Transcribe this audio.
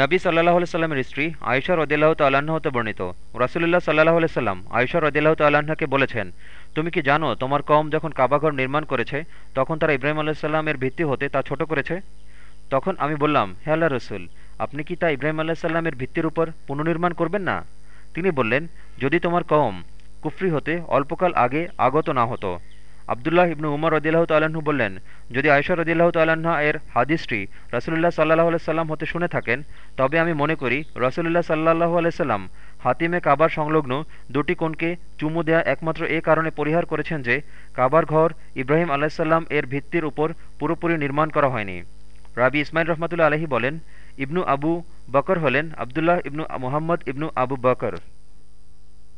নবী সাল্লাহ সাল্লামের স্ত্রী আয়সা রদিল্লাহ তাল্লাহ্ন হতে বর্ণিত। রাসুলুল্লাহ সাল্লাহ সাল্লাম আয়সা রদিল্লাহ তাল্লাহ্নকে বলেছেন, তুমি কি জানো তোমার কম যখন কাবাঘর নির্মাণ করেছে, তখন তারা ইব্রাহিম আল্লাহ সাল্লামের ভিত্তি হতে তা ছোট করেছে? তখন আমি বললাম, হে আল্লাহ রসুল, আপনি কি তা ইব্রাহিম আল্লাহ সাল্লামের ভিত্তির উপর পুনর্নির্মাণ করবেন না? তিনি বললেন, যদি তোমার কম কুফরি হতে অল্পকাল আগে আগত না হতো আবদুল্লাহ ইবনু উমর রদিল্লাহ তাল্লাহ্ন বললেন, যদি আয়সা রদিল্লাহ তাল্লাহ্ন এর হাদিসটি রসুল্লাহ সাল্লাহ সাল্লাম হতে শুনে থাকেন, তবে আমি মনে করি রসুল্লাহ সাল্লাহ আলাইসাল্লাম হাতিমে কাবার সংলগ্ন দুটি কোণকে চুমু দেয়া একমাত্র এ কারণে পরিহার করেছেন যে, কাবার ঘর ইব্রাহিম আলাহিসাল্লাম এর ভিত্তির উপর পুরোপুরি নির্মাণ করা হয়নি। রাবি ইসমাইল রহমতুল্লা আলহী বলেন, ইবনু আবু বকর হলেন আবদুল্লাহ ইবনু মুহাম্মদ ইবনু আবু বকর।